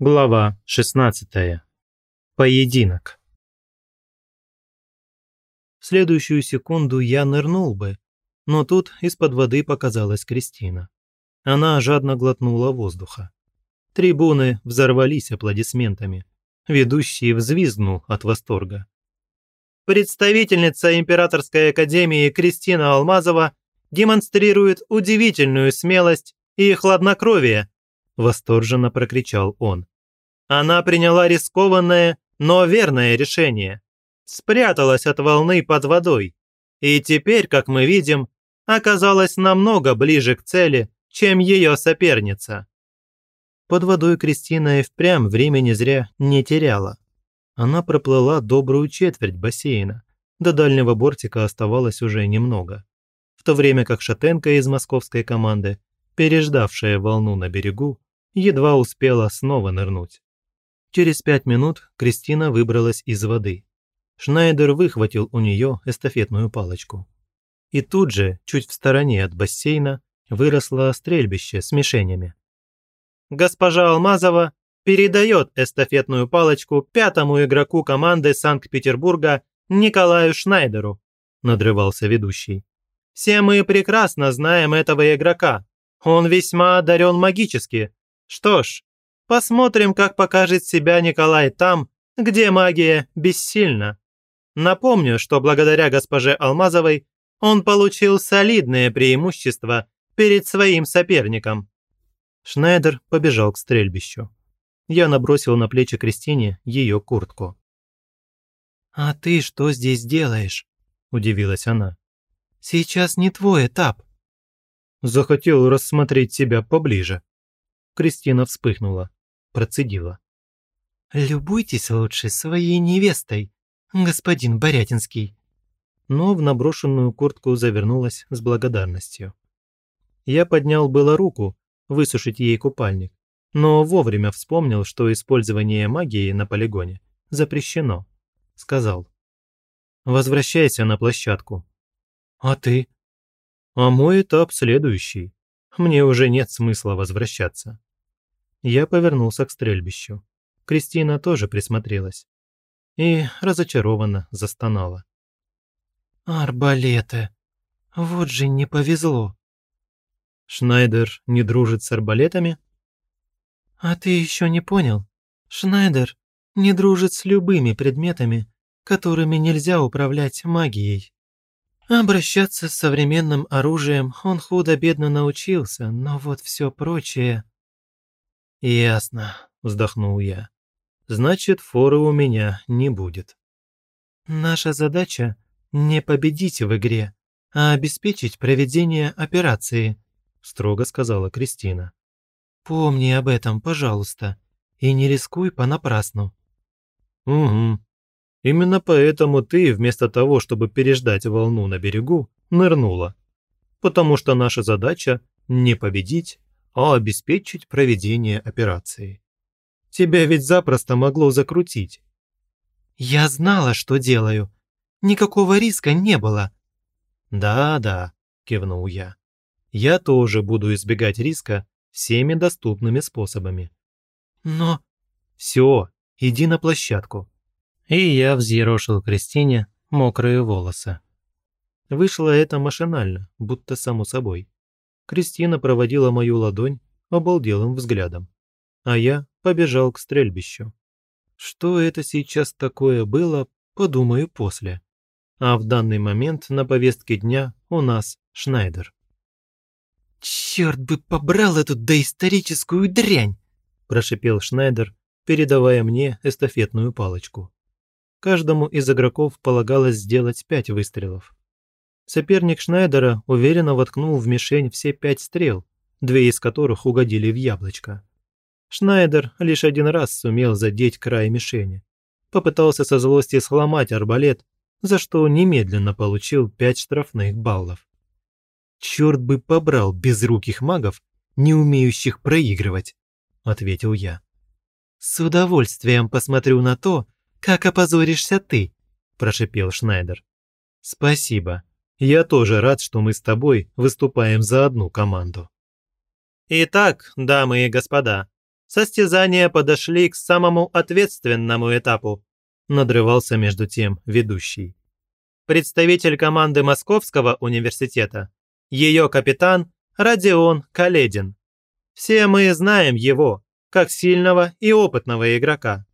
Глава 16. Поединок. В следующую секунду я нырнул бы, но тут из-под воды показалась Кристина. Она жадно глотнула воздуха. Трибуны взорвались аплодисментами. Ведущий взвизгнул от восторга. Представительница Императорской Академии Кристина Алмазова демонстрирует удивительную смелость и хладнокровие, восторженно прокричал он. Она приняла рискованное, но верное решение. Спряталась от волны под водой. И теперь, как мы видим, оказалась намного ближе к цели, чем ее соперница. Под водой Кристина и впрямь времени зря не теряла. Она проплыла добрую четверть бассейна. До дальнего бортика оставалось уже немного. В то время как шатенка из московской команды, переждавшая волну на берегу, едва успела снова нырнуть. Через пять минут Кристина выбралась из воды. Шнайдер выхватил у нее эстафетную палочку. И тут же, чуть в стороне от бассейна, выросло стрельбище с мишенями. Госпожа Алмазова передает эстафетную палочку пятому игроку команды Санкт-Петербурга Николаю Шнайдеру, надрывался ведущий. Все мы прекрасно знаем этого игрока. Он весьма одарен магически. Что ж, Посмотрим, как покажет себя Николай там, где магия бессильна. Напомню, что благодаря госпоже Алмазовой он получил солидное преимущество перед своим соперником. Шнайдер побежал к стрельбищу. Я набросил на плечи Кристине ее куртку. «А ты что здесь делаешь?» – удивилась она. «Сейчас не твой этап». Захотел рассмотреть себя поближе. Кристина вспыхнула процедила. «Любуйтесь лучше своей невестой, господин Борятинский». Но в наброшенную куртку завернулась с благодарностью. Я поднял было руку, высушить ей купальник, но вовремя вспомнил, что использование магии на полигоне запрещено. Сказал. «Возвращайся на площадку». «А ты?» «А мой этап следующий. Мне уже нет смысла возвращаться». Я повернулся к стрельбищу. Кристина тоже присмотрелась. И разочарованно застонала. «Арбалеты! Вот же не повезло!» «Шнайдер не дружит с арбалетами?» «А ты еще не понял? Шнайдер не дружит с любыми предметами, которыми нельзя управлять магией. Обращаться с современным оружием он худо-бедно научился, но вот все прочее...» «Ясно», – вздохнул я. «Значит, форы у меня не будет». «Наша задача – не победить в игре, а обеспечить проведение операции», – строго сказала Кристина. «Помни об этом, пожалуйста, и не рискуй понапрасну». «Угу. Именно поэтому ты, вместо того, чтобы переждать волну на берегу, нырнула. Потому что наша задача – не победить, а обеспечить проведение операции. Тебя ведь запросто могло закрутить. Я знала, что делаю. Никакого риска не было. Да-да, кивнул я. Я тоже буду избегать риска всеми доступными способами. Но... Все, иди на площадку. И я взъерошил Кристине мокрые волосы. Вышло это машинально, будто само собой. Кристина проводила мою ладонь обалделым взглядом, а я побежал к стрельбищу. Что это сейчас такое было, подумаю после. А в данный момент на повестке дня у нас Шнайдер. «Черт бы побрал эту доисторическую дрянь!» – прошипел Шнайдер, передавая мне эстафетную палочку. Каждому из игроков полагалось сделать пять выстрелов. Соперник Шнайдера уверенно воткнул в мишень все пять стрел, две из которых угодили в яблочко. Шнайдер лишь один раз сумел задеть край мишени. Попытался со злости сломать арбалет, за что немедленно получил пять штрафных баллов. «Черт бы побрал безруких магов, не умеющих проигрывать», – ответил я. «С удовольствием посмотрю на то, как опозоришься ты», – прошипел Шнайдер. «Спасибо», я тоже рад, что мы с тобой выступаем за одну команду. Итак, дамы и господа, Состязания подошли к самому ответственному этапу, надрывался между тем ведущий. Представитель команды Московского университета, ее капитан Родион Каледин. Все мы знаем его, как сильного и опытного игрока.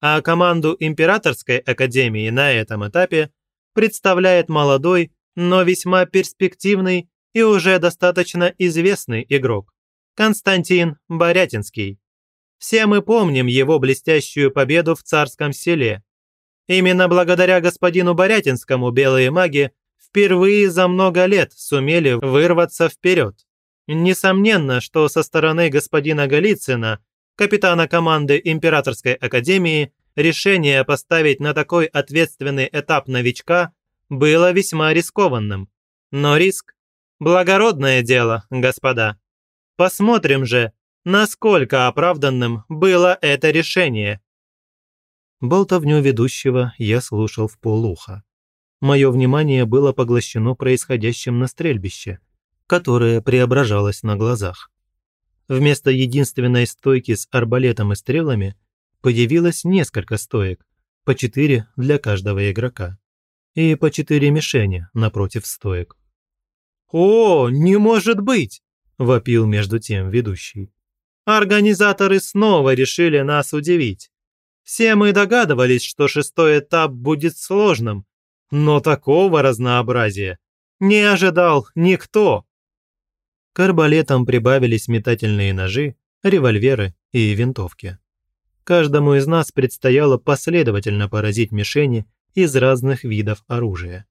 А команду Императорской академии на этом этапе представляет молодой, но весьма перспективный и уже достаточно известный игрок Константин Борятинский. Все мы помним его блестящую победу в царском селе. Именно благодаря господину Борятинскому белые маги впервые за много лет сумели вырваться вперед. Несомненно, что со стороны господина Голицына, капитана команды Императорской Академии, решение поставить на такой ответственный этап новичка было весьма рискованным. Но риск – благородное дело, господа. Посмотрим же, насколько оправданным было это решение. Болтовню ведущего я слушал в полуха. Мое внимание было поглощено происходящим на стрельбище, которое преображалось на глазах. Вместо единственной стойки с арбалетом и стрелами появилось несколько стоек, по четыре для каждого игрока, и по четыре мишени напротив стоек. «О, не может быть!» – вопил между тем ведущий. Организаторы снова решили нас удивить. Все мы догадывались, что шестой этап будет сложным, но такого разнообразия не ожидал никто. К арбалетам прибавились метательные ножи, револьверы и винтовки. Каждому из нас предстояло последовательно поразить мишени из разных видов оружия.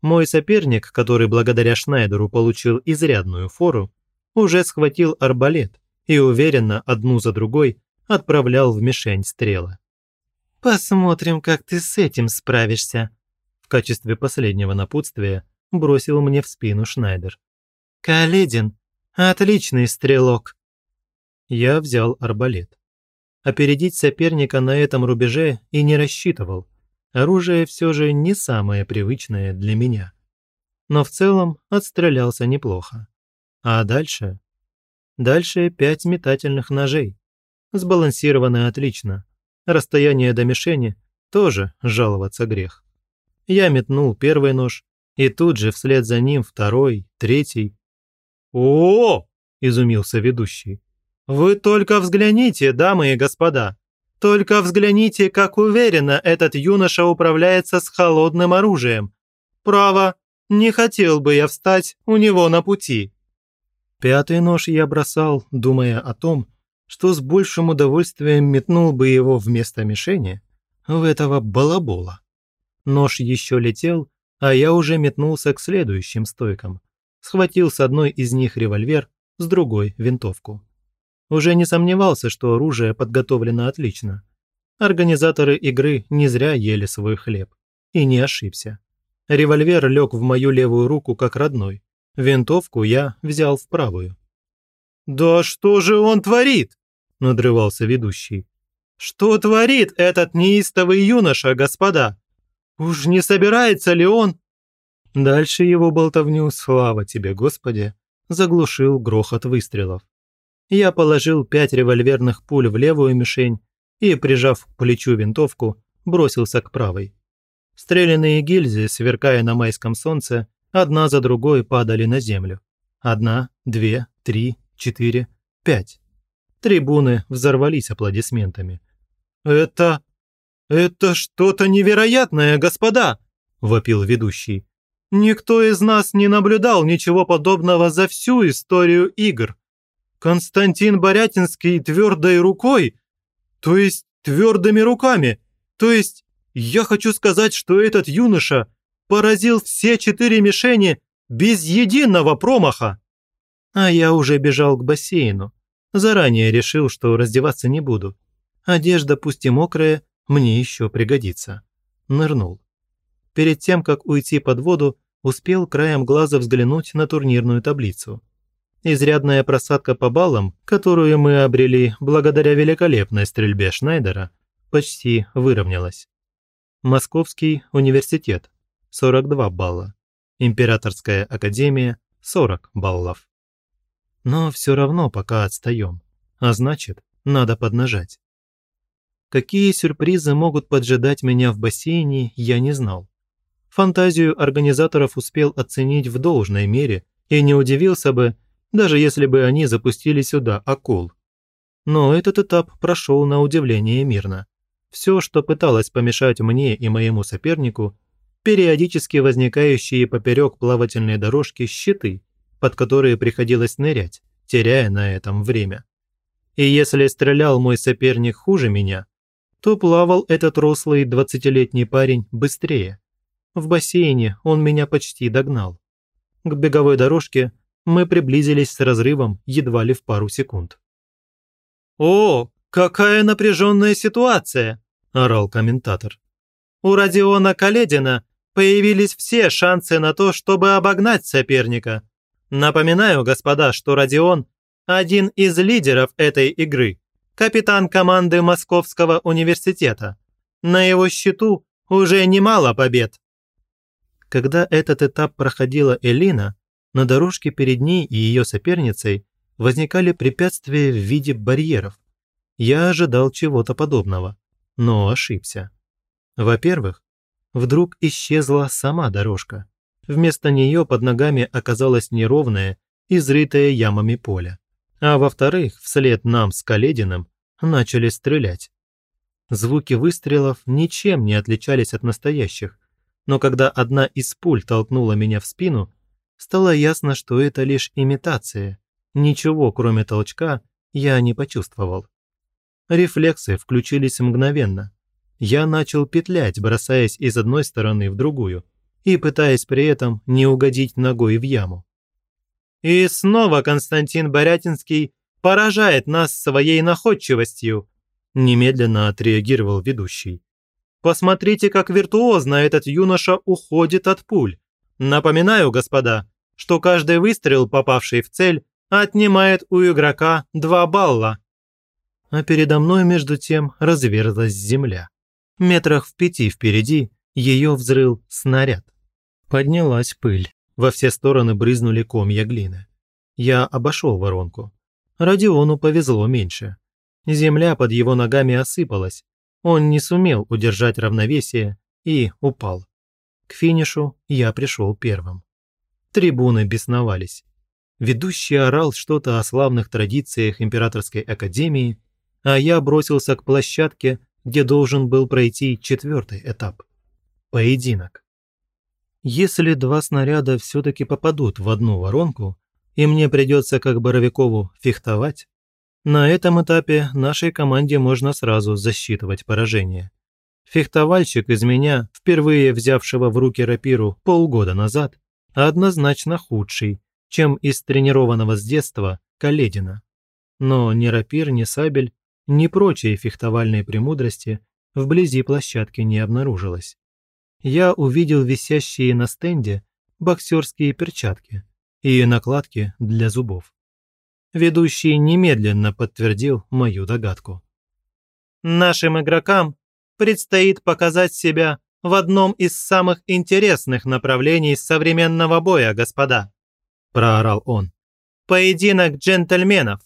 Мой соперник, который благодаря Шнайдеру получил изрядную фору, уже схватил арбалет и уверенно одну за другой отправлял в мишень стрелы. «Посмотрим, как ты с этим справишься», в качестве последнего напутствия бросил мне в спину Шнайдер. «Каледин, отличный стрелок!» Я взял арбалет. Опередить соперника на этом рубеже и не рассчитывал. Оружие все же не самое привычное для меня. Но в целом отстрелялся неплохо. А дальше Дальше пять метательных ножей. Сбалансированы отлично. Расстояние до мишени тоже жаловаться грех. Я метнул первый нож, и тут же вслед за ним второй, третий. «О!», -о – изумился ведущий. «Вы только взгляните, дамы и господа! Только взгляните, как уверенно этот юноша управляется с холодным оружием! Право, не хотел бы я встать у него на пути!» Пятый нож я бросал, думая о том, что с большим удовольствием метнул бы его вместо мишени в этого балабола. Нож еще летел, а я уже метнулся к следующим стойкам. Схватил с одной из них револьвер, с другой – винтовку. Уже не сомневался, что оружие подготовлено отлично. Организаторы игры не зря ели свой хлеб. И не ошибся. Револьвер лег в мою левую руку как родной, Винтовку я взял в правую. «Да что же он творит?» – надрывался ведущий. «Что творит этот неистовый юноша, господа? Уж не собирается ли он?» Дальше его болтовню, слава тебе, Господи, заглушил грохот выстрелов. Я положил пять револьверных пуль в левую мишень и, прижав к плечу винтовку, бросился к правой. Стрелянные гильзы, сверкая на майском солнце, одна за другой падали на землю. Одна, две, три, четыре, пять. Трибуны взорвались аплодисментами. «Это... это что-то невероятное, господа!» – вопил ведущий. «Никто из нас не наблюдал ничего подобного за всю историю игр. Константин Борятинский твердой рукой, то есть твердыми руками, то есть я хочу сказать, что этот юноша – поразил все четыре мишени без единого промаха. А я уже бежал к бассейну. Заранее решил, что раздеваться не буду. Одежда, пусть и мокрая, мне еще пригодится. Нырнул. Перед тем, как уйти под воду, успел краем глаза взглянуть на турнирную таблицу. Изрядная просадка по баллам, которую мы обрели благодаря великолепной стрельбе Шнайдера, почти выровнялась. Московский университет 42 балла. Императорская академия – 40 баллов. Но все равно пока отстаем. А значит, надо поднажать. Какие сюрпризы могут поджидать меня в бассейне, я не знал. Фантазию организаторов успел оценить в должной мере и не удивился бы, даже если бы они запустили сюда акул. Но этот этап прошел на удивление мирно. Все, что пыталось помешать мне и моему сопернику, периодически возникающие поперек плавательной дорожки щиты, под которые приходилось нырять, теряя на этом время. И если стрелял мой соперник хуже меня, то плавал этот рослый двадцатилетний парень быстрее. В бассейне он меня почти догнал. К беговой дорожке мы приблизились с разрывом едва ли в пару секунд. «О, какая напряженная ситуация!» – орал комментатор. «У Родиона Каледина появились все шансы на то, чтобы обогнать соперника. Напоминаю, господа, что Родион – один из лидеров этой игры, капитан команды Московского университета. На его счету уже немало побед». Когда этот этап проходила Элина, на дорожке перед ней и ее соперницей возникали препятствия в виде барьеров. Я ожидал чего-то подобного, но ошибся. Во-первых, вдруг исчезла сама дорожка. Вместо нее под ногами оказалось неровное, изрытое ямами поле. А во-вторых, вслед нам с Калединым начали стрелять. Звуки выстрелов ничем не отличались от настоящих, но когда одна из пуль толкнула меня в спину, стало ясно, что это лишь имитация. Ничего, кроме толчка, я не почувствовал. Рефлексы включились мгновенно. Я начал петлять, бросаясь из одной стороны в другую и пытаясь при этом не угодить ногой в яму. И снова Константин Борятинский поражает нас своей находчивостью, немедленно отреагировал ведущий. Посмотрите, как виртуозно этот юноша уходит от пуль. Напоминаю, господа, что каждый выстрел, попавший в цель, отнимает у игрока два балла. А передо мной, между тем, разверзлась земля. Метрах в пяти впереди ее взрыл снаряд. Поднялась пыль. Во все стороны брызнули комья глины. Я обошел воронку. Родиону повезло меньше. Земля под его ногами осыпалась. Он не сумел удержать равновесие и упал. К финишу я пришел первым. Трибуны бесновались. Ведущий орал что-то о славных традициях Императорской Академии, а я бросился к площадке, где должен был пройти четвертый этап – поединок. Если два снаряда все-таки попадут в одну воронку, и мне придется, как Боровикову, фехтовать, на этом этапе нашей команде можно сразу засчитывать поражение. Фехтовальщик из меня, впервые взявшего в руки рапиру полгода назад, однозначно худший, чем из тренированного с детства Каледина. Но ни рапир, ни сабель, ни прочие фехтовальные премудрости вблизи площадки не обнаружилось. Я увидел висящие на стенде боксерские перчатки и накладки для зубов. Ведущий немедленно подтвердил мою догадку. Нашим игрокам предстоит показать себя в одном из самых интересных направлений современного боя, господа», – проорал он. «Поединок джентльменов.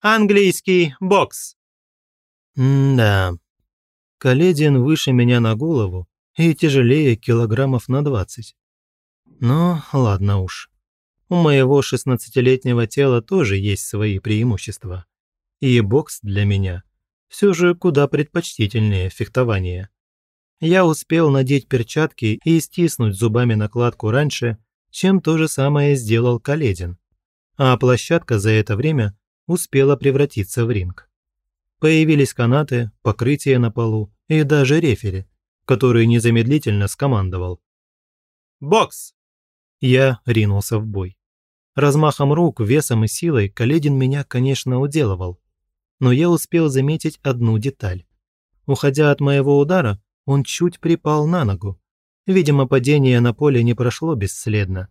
Английский бокс». «Да». Каледин выше меня на голову и тяжелее килограммов на двадцать. Но ладно уж. У моего шестнадцатилетнего тела тоже есть свои преимущества. И бокс для меня все же куда предпочтительнее фехтования. Я успел надеть перчатки и стиснуть зубами накладку раньше, чем то же самое сделал Каледин. А площадка за это время успела превратиться в ринг. Появились канаты, покрытие на полу и даже рефери, который незамедлительно скомандовал. «Бокс!» Я ринулся в бой. Размахом рук, весом и силой Каледин меня, конечно, уделывал, но я успел заметить одну деталь. Уходя от моего удара, он чуть припал на ногу. Видимо, падение на поле не прошло бесследно.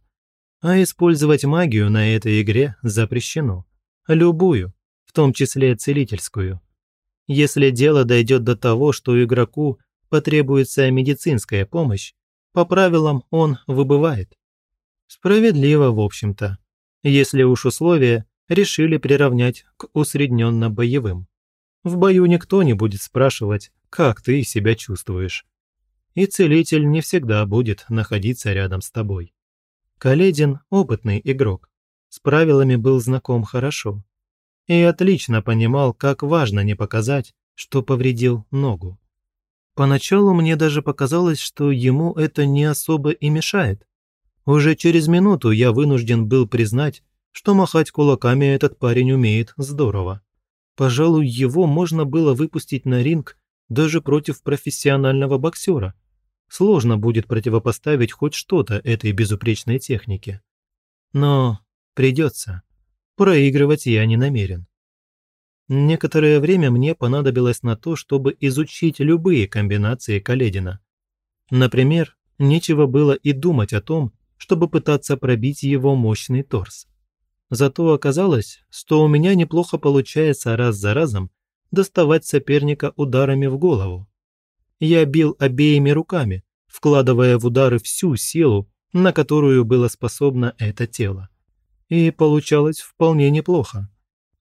А использовать магию на этой игре запрещено. Любую, в том числе целительскую. Если дело дойдет до того, что игроку потребуется медицинская помощь, по правилам он выбывает. Справедливо, в общем-то, если уж условия решили приравнять к усредненно-боевым. В бою никто не будет спрашивать, как ты себя чувствуешь. И целитель не всегда будет находиться рядом с тобой. Каледин – опытный игрок. С правилами был знаком хорошо. И отлично понимал, как важно не показать, что повредил ногу. Поначалу мне даже показалось, что ему это не особо и мешает. Уже через минуту я вынужден был признать, что махать кулаками этот парень умеет здорово. Пожалуй, его можно было выпустить на ринг даже против профессионального боксера. Сложно будет противопоставить хоть что-то этой безупречной технике. Но придется. Проигрывать я не намерен. Некоторое время мне понадобилось на то, чтобы изучить любые комбинации Каледина. Например, нечего было и думать о том, чтобы пытаться пробить его мощный торс. Зато оказалось, что у меня неплохо получается раз за разом доставать соперника ударами в голову. Я бил обеими руками, вкладывая в удары всю силу, на которую было способно это тело. И получалось вполне неплохо.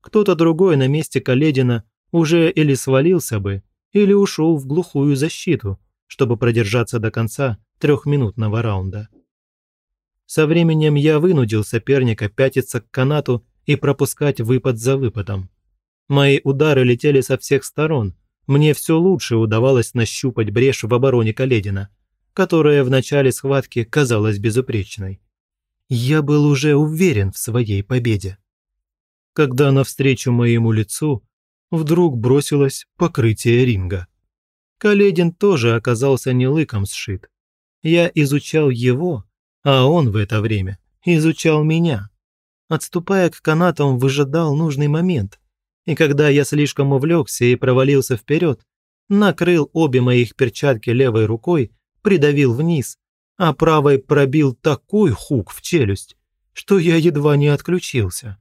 Кто-то другой на месте Каледина уже или свалился бы, или ушел в глухую защиту, чтобы продержаться до конца трехминутного раунда. Со временем я вынудил соперника пятиться к канату и пропускать выпад за выпадом. Мои удары летели со всех сторон. Мне все лучше удавалось нащупать брешь в обороне Каледина, которая в начале схватки казалась безупречной. Я был уже уверен в своей победе. Когда навстречу моему лицу вдруг бросилось покрытие ринга. Каледин тоже оказался не лыком сшит. Я изучал его, а он в это время изучал меня. Отступая к канатам, выжидал нужный момент. И когда я слишком увлекся и провалился вперед, накрыл обе моих перчатки левой рукой, придавил вниз, а правой пробил такой хук в челюсть, что я едва не отключился.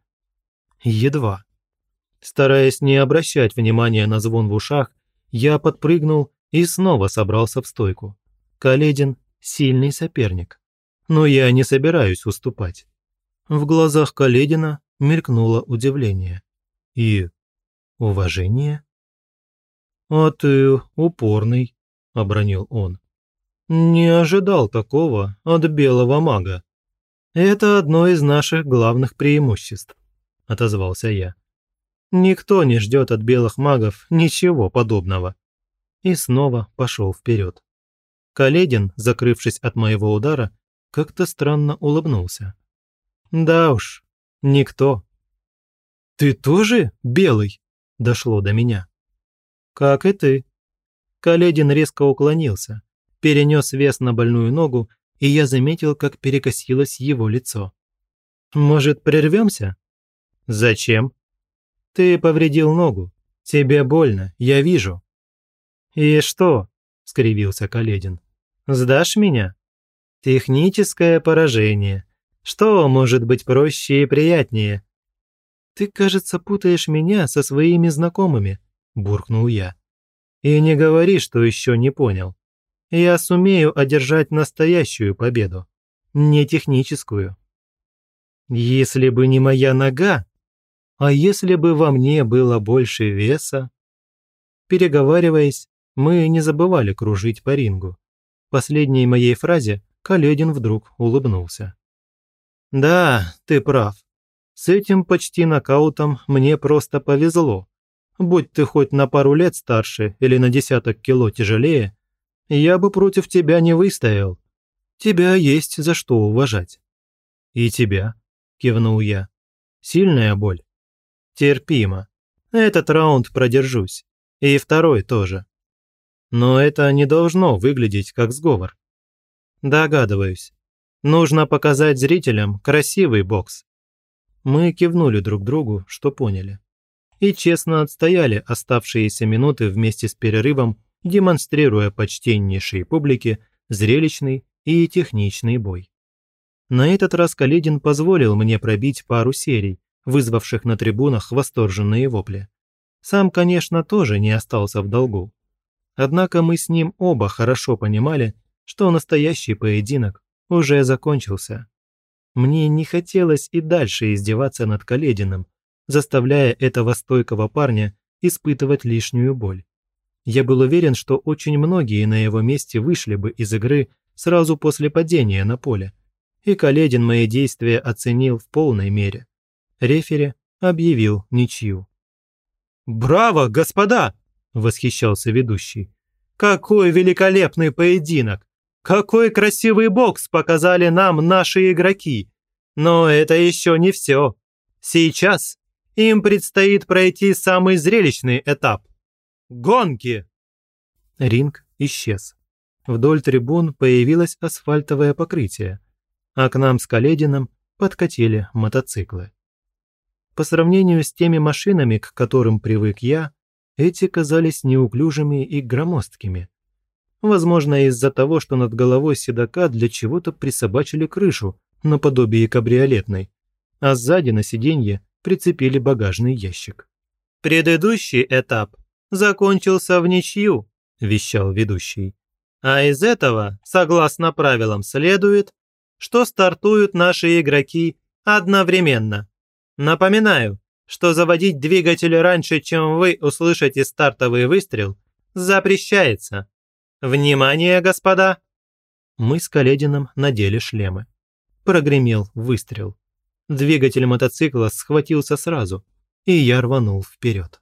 Едва. Стараясь не обращать внимания на звон в ушах, я подпрыгнул и снова собрался в стойку. Каледин – сильный соперник но я не собираюсь уступать. В глазах Каледина мелькнуло удивление. И уважение? «А ты упорный», – обронил он. «Не ожидал такого от белого мага». «Это одно из наших главных преимуществ», – отозвался я. «Никто не ждет от белых магов ничего подобного». И снова пошел вперед. Каледин, закрывшись от моего удара, как-то странно улыбнулся. «Да уж, никто». «Ты тоже белый?» – дошло до меня. «Как и ты». Каледин резко уклонился, перенес вес на больную ногу, и я заметил, как перекосилось его лицо. «Может, прервемся?» «Зачем?» «Ты повредил ногу. Тебе больно, я вижу». «И что?» – скривился Каледин. «Сдашь меня?» Техническое поражение. Что может быть проще и приятнее? Ты, кажется, путаешь меня со своими знакомыми, буркнул я. И не говори, что еще не понял. Я сумею одержать настоящую победу, не техническую. Если бы не моя нога, а если бы во мне было больше веса? Переговариваясь, мы не забывали кружить по рингу. Последней моей фразе Каледин вдруг улыбнулся. «Да, ты прав. С этим почти нокаутом мне просто повезло. Будь ты хоть на пару лет старше или на десяток кило тяжелее, я бы против тебя не выстоял. Тебя есть за что уважать». «И тебя», – кивнул я. «Сильная боль?» «Терпимо. Этот раунд продержусь. И второй тоже. Но это не должно выглядеть как сговор. Догадываюсь. Нужно показать зрителям красивый бокс. Мы кивнули друг другу, что поняли. И честно отстояли оставшиеся минуты вместе с перерывом, демонстрируя почтеннейшей публике зрелищный и техничный бой. На этот раз Каледин позволил мне пробить пару серий, вызвавших на трибунах восторженные вопли. Сам, конечно, тоже не остался в долгу. Однако мы с ним оба хорошо понимали, что настоящий поединок уже закончился. Мне не хотелось и дальше издеваться над Калединым, заставляя этого стойкого парня испытывать лишнюю боль. Я был уверен, что очень многие на его месте вышли бы из игры сразу после падения на поле. И Каледин мои действия оценил в полной мере. Рефери объявил ничью. «Браво, господа!» – восхищался ведущий. «Какой великолепный поединок! Какой красивый бокс показали нам наши игроки! Но это еще не все. Сейчас им предстоит пройти самый зрелищный этап – гонки!» Ринг исчез. Вдоль трибун появилось асфальтовое покрытие, а к нам с Каледином подкатили мотоциклы. По сравнению с теми машинами, к которым привык я, эти казались неуклюжими и громоздкими. Возможно, из-за того, что над головой седока для чего-то присобачили крышу, наподобие кабриолетной, а сзади на сиденье прицепили багажный ящик. «Предыдущий этап закончился в ничью», – вещал ведущий. А из этого, согласно правилам, следует, что стартуют наши игроки одновременно. Напоминаю, что заводить двигатель раньше, чем вы услышите стартовый выстрел, запрещается. Внимание, господа! Мы с Каледином надели шлемы. Прогремел выстрел. Двигатель мотоцикла схватился сразу, и я рванул вперед.